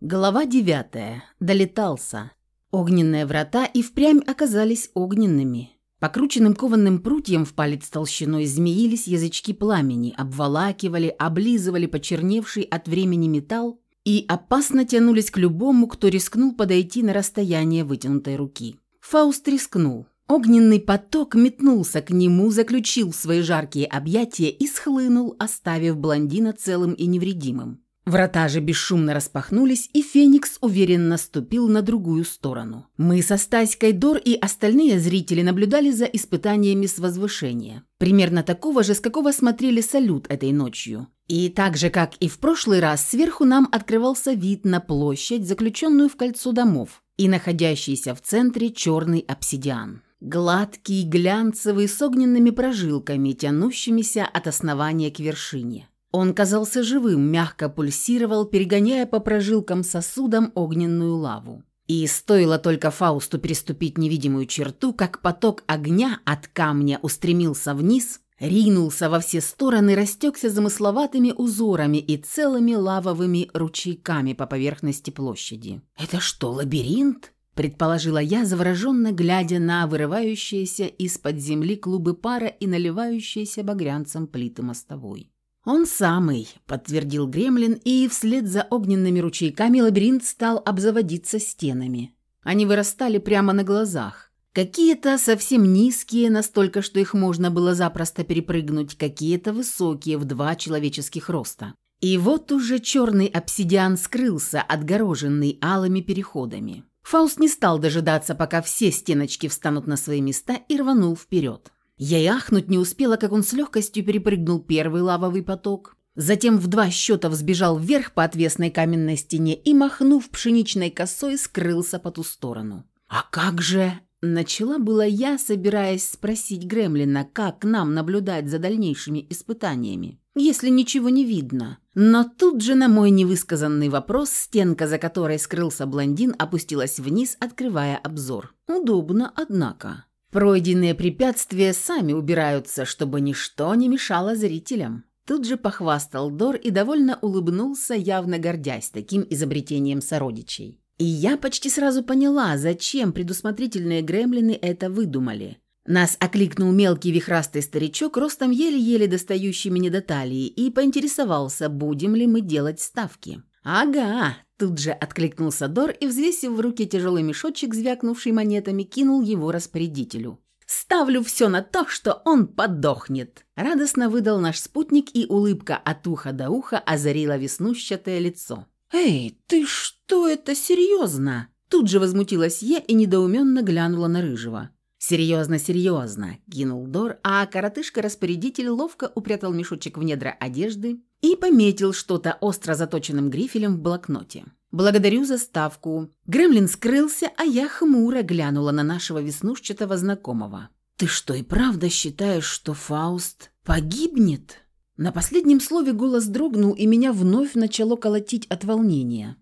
Глава девятая. Долетался. Огненные врата и впрямь оказались огненными. Покрученным кованым прутьем в палец толщиной змеились язычки пламени, обволакивали, облизывали почерневший от времени металл и опасно тянулись к любому, кто рискнул подойти на расстояние вытянутой руки. Фауст рискнул. Огненный поток метнулся к нему, заключил в свои жаркие объятия и схлынул, оставив блондина целым и невредимым. Врата же бесшумно распахнулись, и Феникс уверенно ступил на другую сторону. Мы со Стаськой Дор и остальные зрители наблюдали за испытаниями с возвышения. Примерно такого же, с какого смотрели салют этой ночью. И так же, как и в прошлый раз, сверху нам открывался вид на площадь, заключенную в кольцо домов, и находящийся в центре черный обсидиан. Гладкий, глянцевый, с огненными прожилками, тянущимися от основания к вершине. Он казался живым, мягко пульсировал, перегоняя по прожилкам сосудам огненную лаву. И стоило только Фаусту переступить невидимую черту, как поток огня от камня устремился вниз, ринулся во все стороны, растекся замысловатыми узорами и целыми лавовыми ручейками по поверхности площади. «Это что, лабиринт?» – предположила я, завороженно глядя на вырывающиеся из-под земли клубы пара и наливающиеся багрянцем плиты мостовой. «Он самый», — подтвердил Гремлин, и вслед за огненными ручейками лабиринт стал обзаводиться стенами. Они вырастали прямо на глазах. Какие-то совсем низкие, настолько, что их можно было запросто перепрыгнуть, какие-то высокие, в два человеческих роста. И вот уже черный обсидиан скрылся, отгороженный алыми переходами. Фауст не стал дожидаться, пока все стеночки встанут на свои места, и рванул вперед. Я и ахнуть не успела, как он с легкостью перепрыгнул первый лавовый поток. Затем в два счета взбежал вверх по отвесной каменной стене и, махнув пшеничной косой, скрылся по ту сторону. «А как же...» Начала была я, собираясь спросить Гремлина, как нам наблюдать за дальнейшими испытаниями, если ничего не видно. Но тут же на мой невысказанный вопрос стенка, за которой скрылся блондин, опустилась вниз, открывая обзор. Удобно, однако. Пройденные препятствия сами убираются, чтобы ничто не мешало зрителям. Тут же похвастал Дор и довольно улыбнулся, явно гордясь таким изобретением сородичей. И я почти сразу поняла, зачем предусмотрительные гремлины это выдумали. Нас окликнул мелкий вихрастый старичок, ростом еле-еле достающий мне до талии, и поинтересовался, будем ли мы делать ставки. «Ага», Тут же откликнулся Дор и, взвесив в руке тяжелый мешочек, звякнувший монетами, кинул его распорядителю. «Ставлю все на то, что он подохнет!» Радостно выдал наш спутник, и улыбка от уха до уха озарила веснущатое лицо. «Эй, ты что это серьезно?» Тут же возмутилась я и недоуменно глянула на Рыжего. «Серьезно, серьезно!» – кинул Дор, а коротышка-распорядитель ловко упрятал мешочек в недра одежды и пометил что-то остро заточенным грифелем в блокноте. «Благодарю за ставку». Гремлин скрылся, а я хмуро глянула на нашего веснушчатого знакомого. «Ты что, и правда считаешь, что Фауст погибнет?» На последнем слове голос дрогнул, и меня вновь начало колотить от волнения.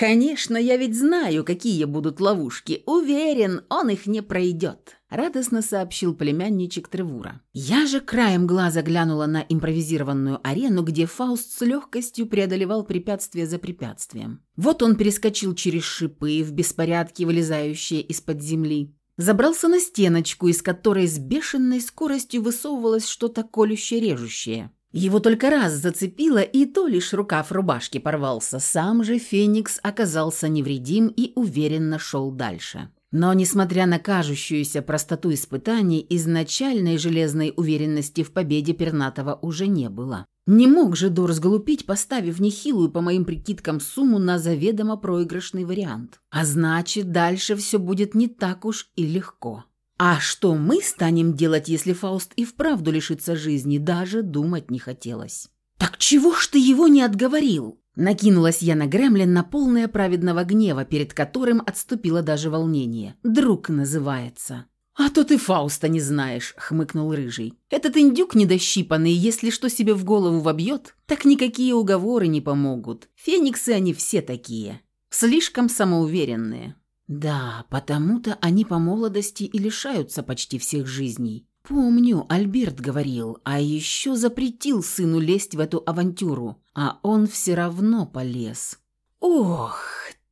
«Конечно, я ведь знаю, какие будут ловушки. Уверен, он их не пройдет», — радостно сообщил племянничек Тревура. Я же краем глаза глянула на импровизированную арену, где Фауст с легкостью преодолевал препятствие за препятствием. Вот он перескочил через шипы, в беспорядке вылезающие из-под земли. Забрался на стеночку, из которой с бешеной скоростью высовывалось что-то колюще-режущее. Его только раз зацепило, и то лишь рукав рубашки порвался. Сам же Феникс оказался невредим и уверенно шел дальше. Но, несмотря на кажущуюся простоту испытаний, изначальной железной уверенности в победе Пернатова уже не было. Не мог же Дор сглупить, поставив нехилую, по моим прикидкам, сумму на заведомо проигрышный вариант. А значит, дальше все будет не так уж и легко. А что мы станем делать, если Фауст и вправду лишится жизни, даже думать не хотелось. «Так чего ж ты его не отговорил?» Накинулась я на Гремлин на полное праведного гнева, перед которым отступило даже волнение. «Друг называется». «А то ты Фауста не знаешь», — хмыкнул Рыжий. «Этот индюк недощипанный, если что себе в голову вобьет, так никакие уговоры не помогут. Фениксы они все такие. Слишком самоуверенные. Да, потому-то они по молодости и лишаются почти всех жизней. Помню, Альберт говорил, а еще запретил сыну лезть в эту авантюру, а он все равно полез. Ох,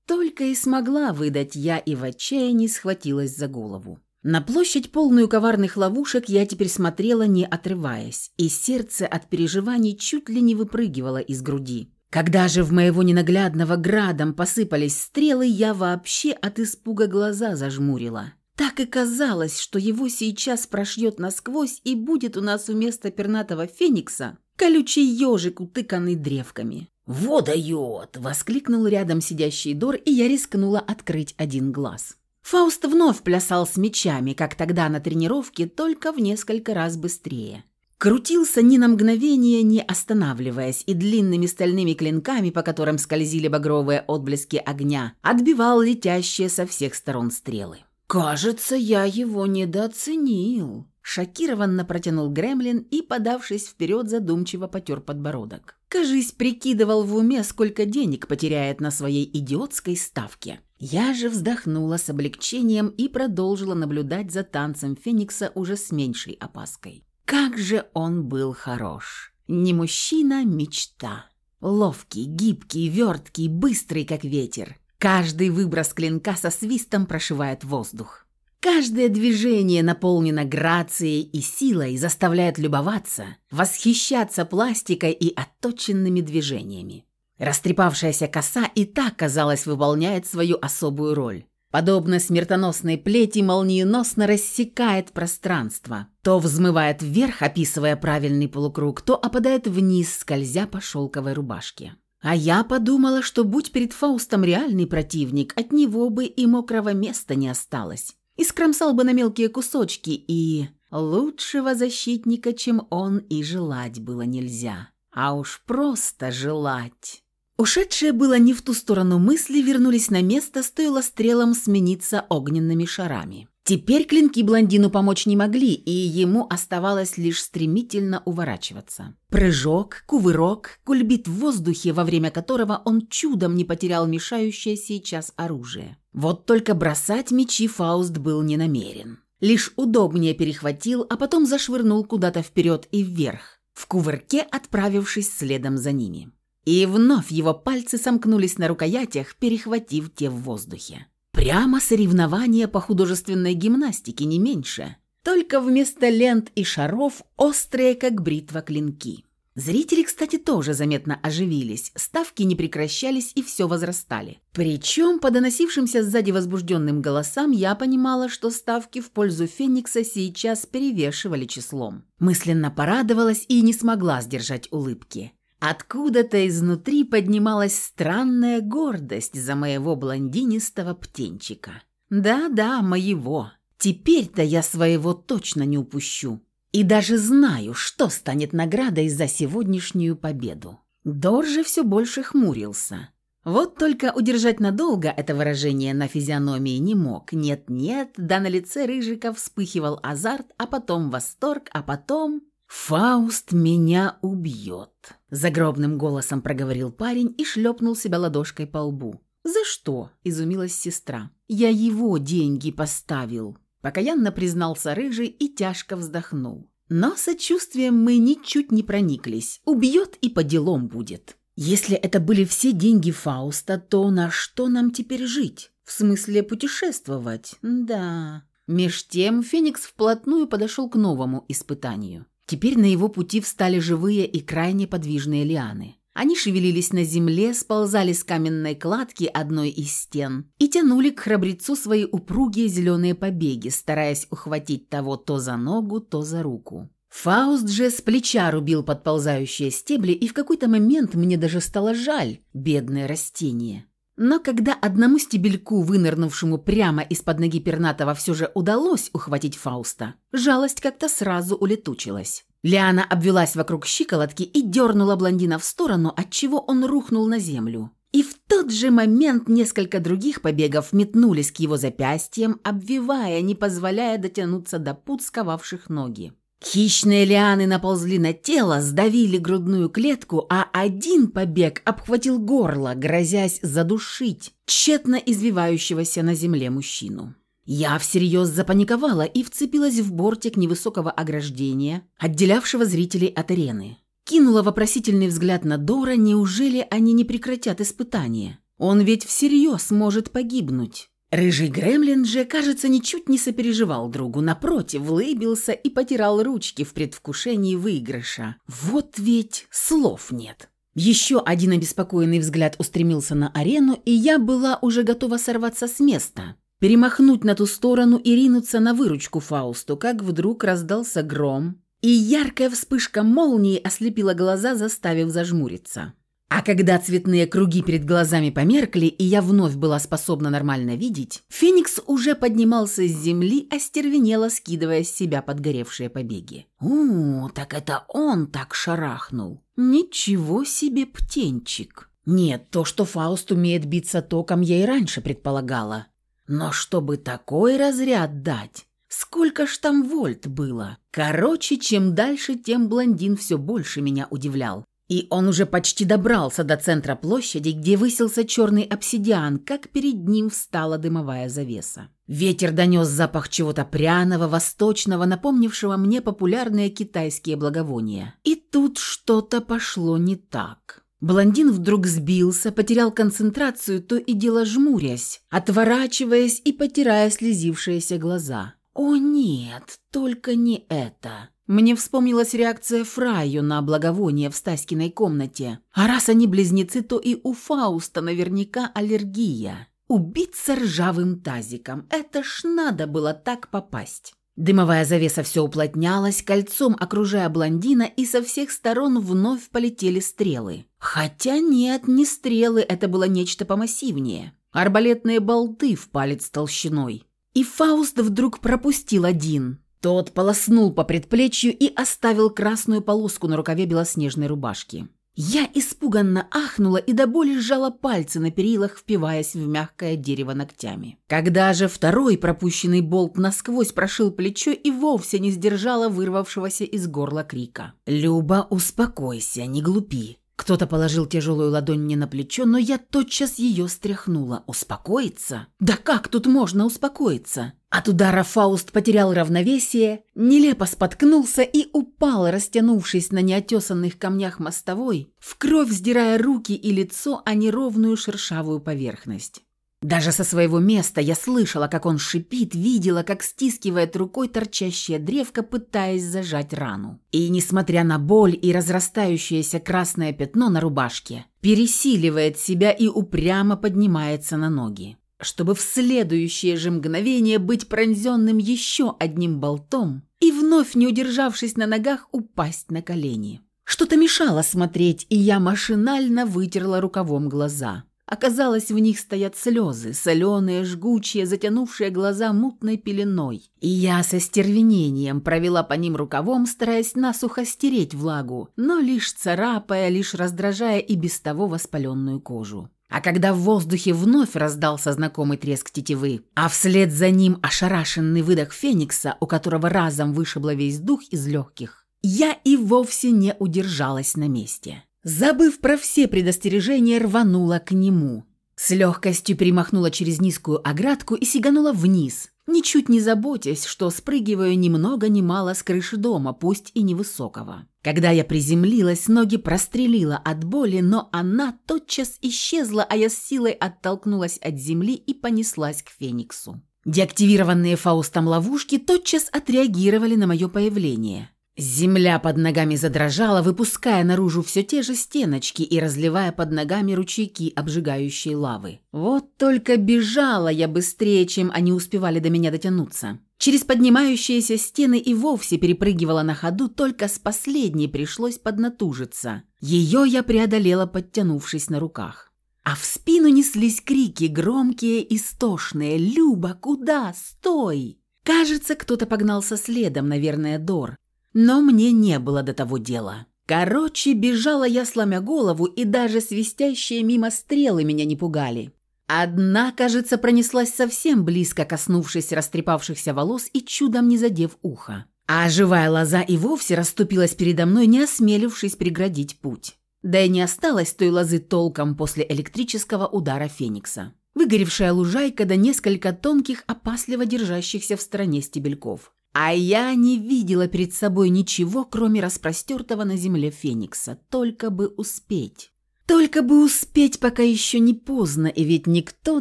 Только и смогла выдать я и в отчаянии схватилась за голову. На площадь, полную коварных ловушек, я теперь смотрела, не отрываясь, и сердце от переживаний чуть ли не выпрыгивало из груди. Когда же в моего ненаглядного градом посыпались стрелы, я вообще от испуга глаза зажмурила. Так и казалось, что его сейчас прошьет насквозь и будет у нас вместо пернатого феникса колючий ежик, утыканный древками. «Во дает!» – воскликнул рядом сидящий Дор, и я рискнула открыть один глаз. Фауст вновь плясал с мечами, как тогда на тренировке, только в несколько раз быстрее. Крутился ни на мгновение, не останавливаясь, и длинными стальными клинками, по которым скользили багровые отблески огня, отбивал летящие со всех сторон стрелы. «Кажется, я его недооценил», – шокированно протянул Гремлин и, подавшись вперед, задумчиво потер подбородок. Кажись, прикидывал в уме, сколько денег потеряет на своей идиотской ставке. Я же вздохнула с облегчением и продолжила наблюдать за танцем Феникса уже с меньшей опаской. Как же он был хорош! Не мужчина, мечта. Ловкий, гибкий, верткий, быстрый, как ветер. Каждый выброс клинка со свистом прошивает воздух. Каждое движение наполнено грацией и силой, заставляет любоваться, восхищаться пластикой и отточенными движениями. Растрепавшаяся коса и так, казалось, выполняет свою особую роль. Подобно смертоносной плети молниеносно рассекает пространство. То взмывает вверх, описывая правильный полукруг, то опадает вниз, скользя по шелковой рубашке. А я подумала, что будь перед Фаустом реальный противник, от него бы и мокрого места не осталось и скромсал бы на мелкие кусочки, и лучшего защитника, чем он, и желать было нельзя. А уж просто желать. Ушедшие было не в ту сторону мысли вернулись на место, стоило стрелам смениться огненными шарами. Теперь клинки блондину помочь не могли, и ему оставалось лишь стремительно уворачиваться. Прыжок, кувырок, кульбит в воздухе, во время которого он чудом не потерял мешающее сейчас оружие. Вот только бросать мечи Фауст был не намерен. Лишь удобнее перехватил, а потом зашвырнул куда-то вперед и вверх, в кувырке отправившись следом за ними. И вновь его пальцы сомкнулись на рукоятях, перехватив те в воздухе. Прямо соревнования по художественной гимнастике, не меньше. Только вместо лент и шаров острые, как бритва, клинки. Зрители, кстати, тоже заметно оживились, ставки не прекращались и все возрастали. Причем, по доносившимся сзади возбужденным голосам, я понимала, что ставки в пользу Феникса сейчас перевешивали числом. Мысленно порадовалась и не смогла сдержать улыбки. Откуда-то изнутри поднималась странная гордость за моего блондинистого птенчика. Да-да, моего. Теперь-то я своего точно не упущу. И даже знаю, что станет наградой за сегодняшнюю победу. Дор же все больше хмурился. Вот только удержать надолго это выражение на физиономии не мог. Нет-нет, да на лице Рыжика вспыхивал азарт, а потом восторг, а потом... «Фауст меня убьет», – загробным голосом проговорил парень и шлепнул себя ладошкой по лбу. «За что?» – изумилась сестра. «Я его деньги поставил», – покаянно признался Рыжий и тяжко вздохнул. Но сочувствием мы ничуть не прониклись. Убьет и по делам будет. Если это были все деньги Фауста, то на что нам теперь жить? В смысле путешествовать? Да. Меж тем Феникс вплотную подошел к новому испытанию. Теперь на его пути встали живые и крайне подвижные лианы. Они шевелились на земле, сползали с каменной кладки одной из стен и тянули к храбрецу свои упругие зеленые побеги, стараясь ухватить того то за ногу, то за руку. Фауст же с плеча рубил подползающие стебли, и в какой-то момент мне даже стало жаль бедное растение. Но когда одному стебельку, вынырнувшему прямо из-под ноги пернатого, все же удалось ухватить Фауста, жалость как-то сразу улетучилась. Лиана обвелась вокруг щиколотки и дернула блондина в сторону, отчего он рухнул на землю. И в тот же момент несколько других побегов метнулись к его запястьям, обвивая, не позволяя дотянуться до пут, сковавших ноги. Хищные лианы наползли на тело, сдавили грудную клетку, а один побег обхватил горло, грозясь задушить тщетно извивающегося на земле мужчину. Я всерьез запаниковала и вцепилась в бортик невысокого ограждения, отделявшего зрителей от арены. Кинула вопросительный взгляд на Дора, неужели они не прекратят испытание? Он ведь всерьез может погибнуть. Рыжий гремлин же, кажется, ничуть не сопереживал другу, напротив, влыбился и потирал ручки в предвкушении выигрыша. Вот ведь слов нет. Еще один обеспокоенный взгляд устремился на арену, и я была уже готова сорваться с места, перемахнуть на ту сторону и ринуться на выручку Фаусту, как вдруг раздался гром, и яркая вспышка молнии ослепила глаза, заставив зажмуриться. А когда цветные круги перед глазами померкли, и я вновь была способна нормально видеть, Феникс уже поднимался с земли, остервенело скидывая с себя подгоревшие побеги. «У, так это он так шарахнул! Ничего себе птенчик!» Нет, то, что Фауст умеет биться током, я и раньше предполагала. Но чтобы такой разряд дать... Сколько ж там вольт было? Короче, чем дальше, тем блондин все больше меня удивлял. И он уже почти добрался до центра площади, где высился черный обсидиан, как перед ним встала дымовая завеса. Ветер донес запах чего-то пряного, восточного, напомнившего мне популярные китайские благовония. И тут что-то пошло не так. Блондин вдруг сбился, потерял концентрацию, то и дело жмурясь, отворачиваясь и потирая слезившиеся глаза. «О нет, только не это!» Мне вспомнилась реакция Фраю на благовоние в Стаськиной комнате. А раз они близнецы, то и у Фауста наверняка аллергия. Убиться ржавым тазиком. Это ж надо было так попасть. Дымовая завеса все уплотнялась, кольцом окружая блондина, и со всех сторон вновь полетели стрелы. Хотя нет, не стрелы, это было нечто помассивнее. Арбалетные болты в палец толщиной. И Фауст вдруг пропустил один – тот полоснул по предплечью и оставил красную полоску на рукаве белоснежной рубашки. Я испуганно ахнула и до боли сжала пальцы на перилах, впиваясь в мягкое дерево ногтями. Когда же второй пропущенный болт насквозь прошил плечо и вовсе не сдержала вырвавшегося из горла крика. «Люба, успокойся, не глупи. Кто-то положил тяжелую ладонь мне на плечо, но я тотчас ее стряхнула. Успокоиться? Да как тут можно успокоиться? От удара Фауст потерял равновесие, нелепо споткнулся и упал, растянувшись на неотесанных камнях мостовой, в кровь сдирая руки и лицо о неровную шершавую поверхность. Даже со своего места я слышала, как он шипит, видела, как стискивает рукой торчащее древко, пытаясь зажать рану. И, несмотря на боль и разрастающееся красное пятно на рубашке, пересиливает себя и упрямо поднимается на ноги, чтобы в следующее же мгновение быть пронзенным еще одним болтом и, вновь не удержавшись на ногах, упасть на колени. Что-то мешало смотреть, и я машинально вытерла рукавом глаза – Оказалось, в них стоят слезы, соленые, жгучие, затянувшие глаза мутной пеленой. И я со стервенением провела по ним рукавом, стараясь насухо стереть влагу, но лишь царапая, лишь раздражая и без того воспаленную кожу. А когда в воздухе вновь раздался знакомый треск тетивы, а вслед за ним ошарашенный выдох Феникса, у которого разом вышибло весь дух из легких, я и вовсе не удержалась на месте. Забыв про все предостережения, рванула к нему. С легкостью перемахнула через низкую оградку и сиганула вниз, ничуть не заботясь, что спрыгиваю ни много ни мало с крыши дома, пусть и невысокого. Когда я приземлилась, ноги прострелила от боли, но она тотчас исчезла, а я с силой оттолкнулась от земли и понеслась к Фениксу. Деактивированные Фаустом ловушки тотчас отреагировали на мое появление – Земля под ногами задрожала, выпуская наружу все те же стеночки и разливая под ногами ручейки обжигающей лавы. Вот только бежала я быстрее, чем они успевали до меня дотянуться. Через поднимающиеся стены и вовсе перепрыгивала на ходу, только с последней пришлось поднатужиться. Ее я преодолела, подтянувшись на руках. А в спину неслись крики, громкие, истошные. «Люба, куда? Стой!» Кажется, кто-то погнался следом, наверное, Дор. Но мне не было до того дела. Короче, бежала я, сломя голову, и даже свистящие мимо стрелы меня не пугали. Одна, кажется, пронеслась совсем близко, коснувшись растрепавшихся волос и чудом не задев ухо. А живая лоза и вовсе расступилась передо мной, не осмелившись преградить путь. Да и не осталось той лозы толком после электрического удара Феникса. Выгоревшая лужайка да несколько тонких, опасливо держащихся в стороне стебельков. А я не видела перед собой ничего, кроме распростертого на земле феникса, только бы успеть. Только бы успеть, пока еще не поздно, и ведь никто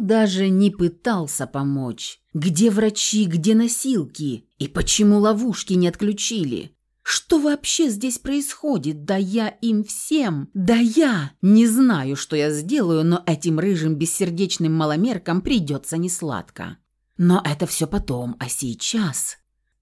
даже не пытался помочь. Где врачи, где носилки? И почему ловушки не отключили? Что вообще здесь происходит? Да я им всем, да я! Не знаю, что я сделаю, но этим рыжим бессердечным маломеркам придется несладко. Но это все потом, а сейчас...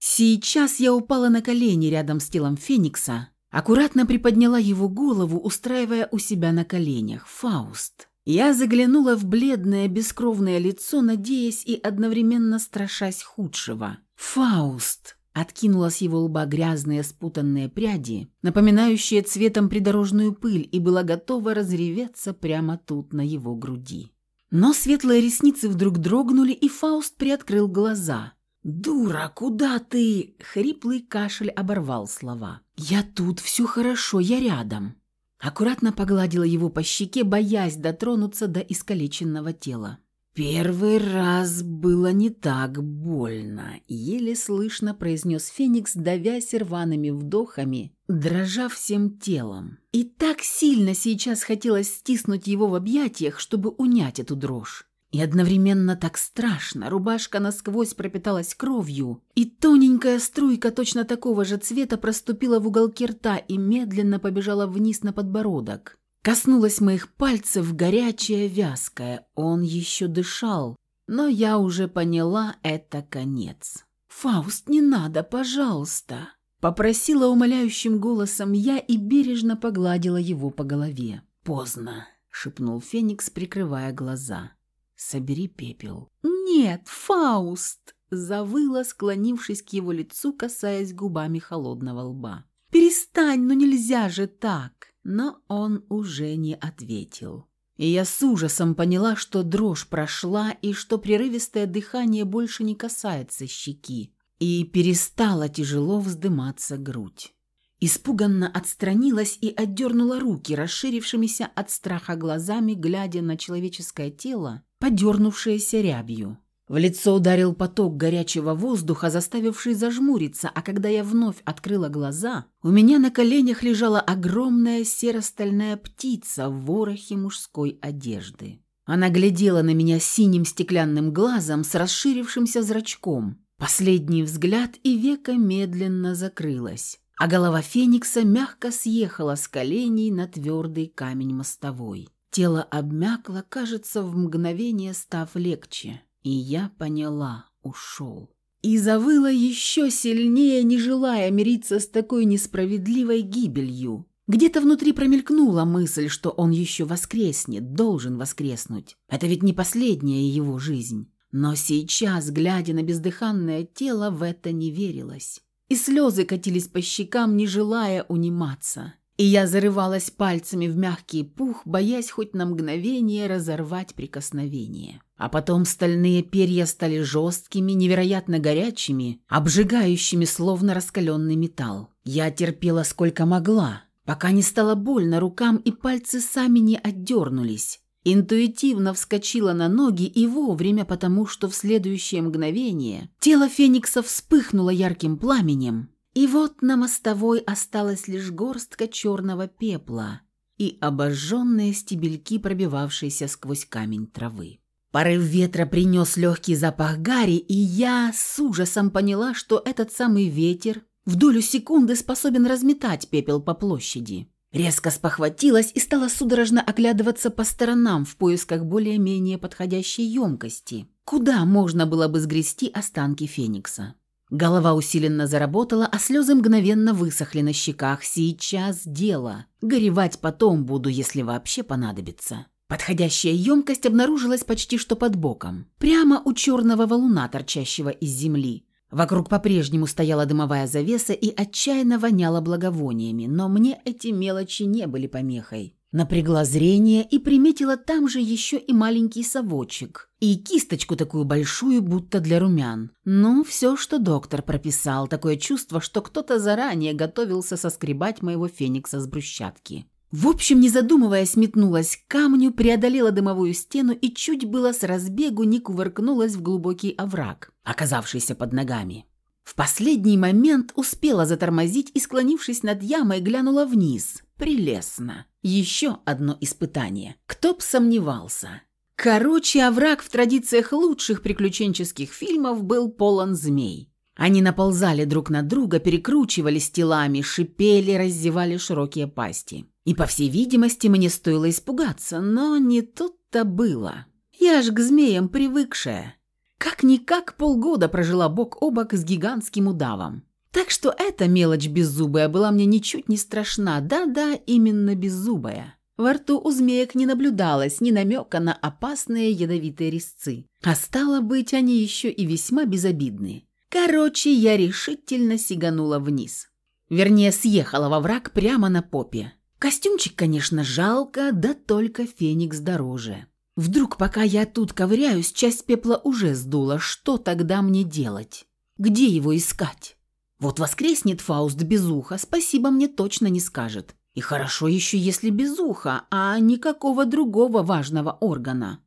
Сейчас я упала на колени рядом с телом Феникса, аккуратно приподняла его голову, устраивая у себя на коленях. Фауст. Я заглянула в бледное, бескровное лицо, надеясь и одновременно страшась худшего. «Фауст!» Откинула с его лба грязные спутанные пряди, напоминающие цветом придорожную пыль, и была готова разреветься прямо тут, на его груди. Но светлые ресницы вдруг дрогнули, и Фауст приоткрыл глаза. «Дура, куда ты?» — хриплый кашель оборвал слова. «Я тут, все хорошо, я рядом». Аккуратно погладила его по щеке, боясь дотронуться до искалеченного тела. «Первый раз было не так больно», — еле слышно произнес Феникс, давясь рваными вдохами, дрожа всем телом. И так сильно сейчас хотелось стиснуть его в объятиях, чтобы унять эту дрожь. И одновременно так страшно, рубашка насквозь пропиталась кровью, и тоненькая струйка точно такого же цвета проступила в уголке рта и медленно побежала вниз на подбородок. Коснулась моих пальцев горячая, вязкая. Он еще дышал, но я уже поняла, это конец. «Фауст, не надо, пожалуйста!» Попросила умоляющим голосом я и бережно погладила его по голове. «Поздно», — шепнул Феникс, прикрывая глаза. «Собери пепел». «Нет, Фауст!» — завыла, склонившись к его лицу, касаясь губами холодного лба. «Перестань, ну нельзя же так!» но он уже не ответил. И я с ужасом поняла, что дрожь прошла и что прерывистое дыхание больше не касается щеки, и перестала тяжело вздыматься грудь. Испуганно отстранилась и отдернула руки, расширившимися от страха глазами, глядя на человеческое тело, подернувшееся рябью. В лицо ударил поток горячего воздуха, заставивший зажмуриться, а когда я вновь открыла глаза, у меня на коленях лежала огромная серо-стальная птица в ворохе мужской одежды. Она глядела на меня синим стеклянным глазом с расширившимся зрачком. Последний взгляд и века медленно закрылась, а голова Феникса мягко съехала с коленей на твердый камень мостовой. Тело обмякло, кажется, в мгновение став легче. И я поняла, ушел. И завыла еще сильнее, не желая мириться с такой несправедливой гибелью. Где-то внутри промелькнула мысль, что он еще воскреснет, должен воскреснуть. Это ведь не последняя его жизнь. Но сейчас, глядя на бездыханное тело, в это не верилось. И слезы катились по щекам, не желая униматься. И я зарывалась пальцами в мягкий пух, боясь хоть на мгновение разорвать прикосновение. А потом стальные перья стали жесткими, невероятно горячими, обжигающими, словно раскаленный металл. Я терпела сколько могла, пока не стало больно рукам и пальцы сами не отдернулись. Интуитивно вскочила на ноги и вовремя, потому что в следующее мгновение тело Феникса вспыхнуло ярким пламенем, и вот на мостовой осталась лишь горстка черного пепла и обожженные стебельки, пробивавшиеся сквозь камень травы. Порыв ветра принес легкий запах гари, и я с ужасом поняла, что этот самый ветер в долю секунды способен разметать пепел по площади. Резко спохватилась и стала судорожно оглядываться по сторонам в поисках более-менее подходящей емкости, куда можно было бы сгрести останки Феникса. Голова усиленно заработала, а слезы мгновенно высохли на щеках. Сейчас дело. Горевать потом буду, если вообще понадобится. Подходящая емкость обнаружилась почти что под боком, прямо у черного валуна, торчащего из земли. Вокруг по-прежнему стояла дымовая завеса и отчаянно воняла благовониями, но мне эти мелочи не были помехой. Напрягла зрение и приметила там же еще и маленький совочек. И кисточку такую большую, будто для румян. Ну, все, что доктор прописал. Такое чувство, что кто-то заранее готовился соскребать моего феникса с брусчатки. В общем, не задумываясь, метнулась к камню, преодолела дымовую стену и чуть было с разбегу не кувыркнулась в глубокий овраг, оказавшийся под ногами. В последний момент успела затормозить и, склонившись над ямой, глянула вниз. Прелестно. Еще одно испытание. Кто б сомневался. Короче, овраг в традициях лучших приключенческих фильмов был полон змей. Они наползали друг на друга, перекручивались телами, шипели, раздевали широкие пасти. И, по всей видимости, мне стоило испугаться, но не тут-то было. Я ж к змеям привыкшая. Как-никак полгода прожила бок о бок с гигантским удавом. Так что эта мелочь беззубая была мне ничуть не страшна. Да-да, именно беззубая. Во рту у змеек не наблюдалось ни намека на опасные ядовитые резцы. А стало быть, они еще и весьма безобидны. Короче, я решительно сиганула вниз. Вернее, съехала во враг прямо на попе. Костюмчик, конечно, жалко, да только феникс дороже. Вдруг, пока я тут ковыряюсь, часть пепла уже сдула. Что тогда мне делать? Где его искать? Вот воскреснет Фауст без уха, спасибо мне точно не скажет. И хорошо еще, если без уха, а никакого другого важного органа.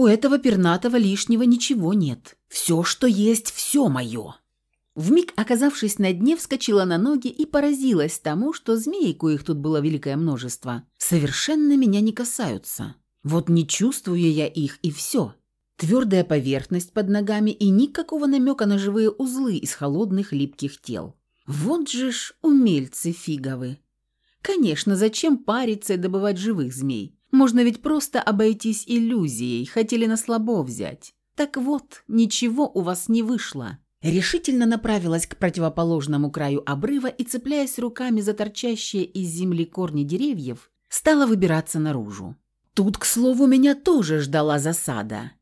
У этого пернатого лишнего ничего нет. Все, что есть, все мое. Вмиг, оказавшись на дне, вскочила на ноги и поразилась тому, что змей, коих тут было великое множество, совершенно меня не касаются. Вот не чувствую я их, и все. Твердая поверхность под ногами и никакого намека на живые узлы из холодных липких тел. Вот же ж умельцы фиговы. Конечно, зачем париться и добывать живых змей? Можно ведь просто обойтись иллюзией, хотели на слабо взять. Так вот, ничего у вас не вышло. Решительно направилась к противоположному краю обрыва и, цепляясь руками за торчащие из земли корни деревьев, стала выбираться наружу. Тут, к слову, меня тоже ждала засада.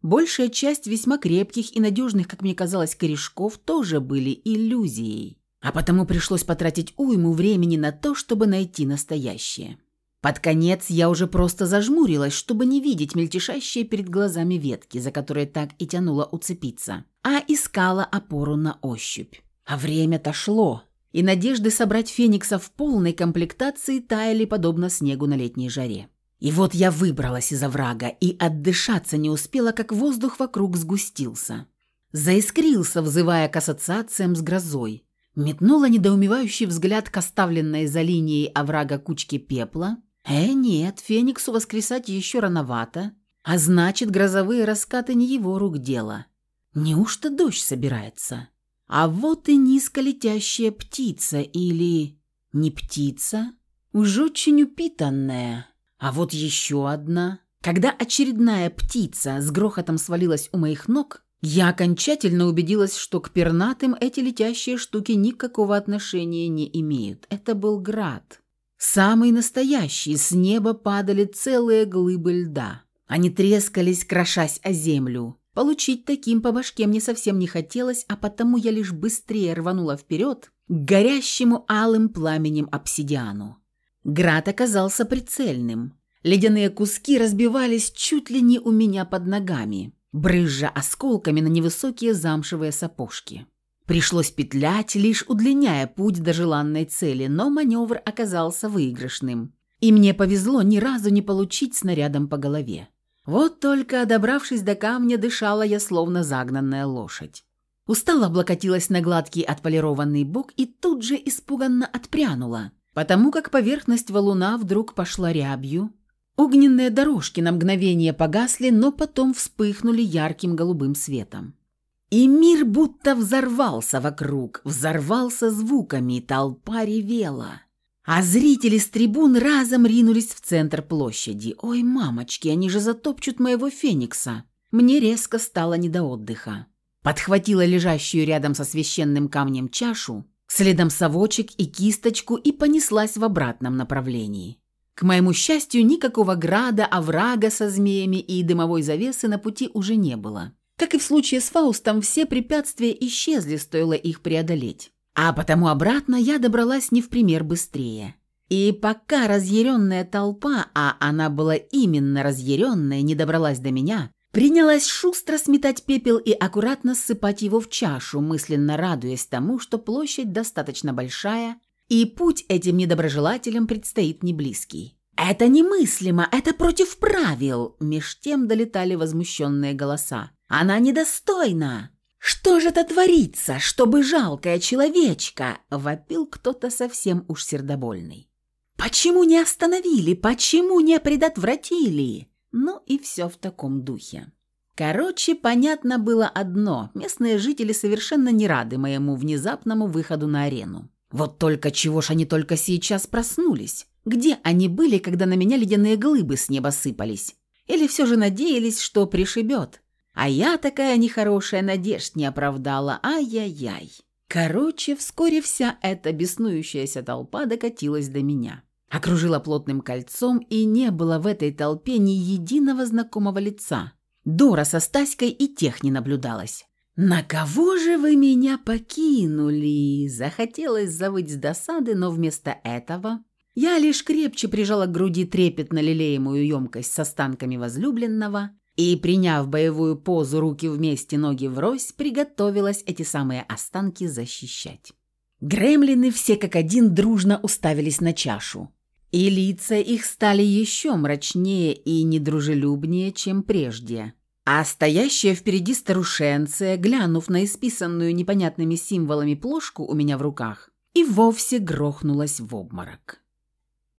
Большая часть весьма крепких и надежных, как мне казалось, корешков тоже были иллюзией. А потому пришлось потратить уйму времени на то, чтобы найти настоящее. Под конец я уже просто зажмурилась, чтобы не видеть мельтешащие перед глазами ветки, за которые так и тянуло уцепиться, а искала опору на ощупь. А время-то шло, и надежды собрать феникса в полной комплектации таяли подобно снегу на летней жаре. И вот я выбралась из оврага и отдышаться не успела, как воздух вокруг сгустился. Заискрился, взывая к ассоциациям с грозой. Метнула недоумевающий взгляд к оставленной за линией оврага кучке пепла. Э, нет, Фениксу воскресать еще рановато. А значит, грозовые раскаты не его рук дело. Неужто дождь собирается? А вот и низко летящая птица или... Не птица, уж очень упитанная. А вот еще одна. Когда очередная птица с грохотом свалилась у моих ног, я окончательно убедилась, что к пернатым эти летящие штуки никакого отношения не имеют. Это был град. Самый настоящий, с неба падали целые глыбы льда. Они трескались, крошась о землю. Получить таким по башке мне совсем не хотелось, а потому я лишь быстрее рванула вперед к горящему алым пламенем обсидиану. Град оказался прицельным. Ледяные куски разбивались чуть ли не у меня под ногами, брызжа осколками на невысокие замшевые сапожки. Пришлось петлять, лишь удлиняя путь до желанной цели, но маневр оказался выигрышным. И мне повезло ни разу не получить снарядом по голове. Вот только, добравшись до камня, дышала я словно загнанная лошадь. Устало облокотилась на гладкий отполированный бок и тут же испуганно отпрянула – потому как поверхность валуна вдруг пошла рябью. Огненные дорожки на мгновение погасли, но потом вспыхнули ярким голубым светом. И мир будто взорвался вокруг, взорвался звуками, толпа ревела. А зрители с трибун разом ринулись в центр площади. «Ой, мамочки, они же затопчут моего феникса!» Мне резко стало не до отдыха. Подхватила лежащую рядом со священным камнем чашу, следом совочек и кисточку и понеслась в обратном направлении. К моему счастью, никакого града, оврага со змеями и дымовой завесы на пути уже не было. Как и в случае с Фаустом, все препятствия исчезли, стоило их преодолеть. А потому обратно я добралась не в пример быстрее. И пока разъяренная толпа, а она была именно разъяренная, не добралась до меня, Принялась шустро сметать пепел и аккуратно ссыпать его в чашу, мысленно радуясь тому, что площадь достаточно большая, и путь этим недоброжелателям предстоит неблизкий. «Это немыслимо! Это против правил!» Меж тем долетали возмущенные голоса. «Она недостойна!» «Что же это творится, чтобы жалкая человечка?» – вопил кто-то совсем уж сердобольный. «Почему не остановили? Почему не предотвратили?» Ну и все в таком духе. Короче, понятно было одно – местные жители совершенно не рады моему внезапному выходу на арену. Вот только чего ж они только сейчас проснулись? Где они были, когда на меня ледяные глыбы с неба сыпались? Или все же надеялись, что пришибет? А я такая нехорошая надежд не оправдала, ай-яй-яй. Короче, вскоре вся эта беснующаяся толпа докатилась до меня. Окружила плотным кольцом, и не было в этой толпе ни единого знакомого лица. Дора со Стаськой и тех не наблюдалось. «На кого же вы меня покинули?» Захотелось завыть с досады, но вместо этого я лишь крепче прижала к груди трепетно лелеемую емкость с останками возлюбленного и, приняв боевую позу руки вместе, ноги врозь, приготовилась эти самые останки защищать. Гремлины все как один дружно уставились на чашу, и лица их стали еще мрачнее и недружелюбнее, чем прежде. А стоящая впереди старушенция, глянув на исписанную непонятными символами плошку у меня в руках, и вовсе грохнулась в обморок.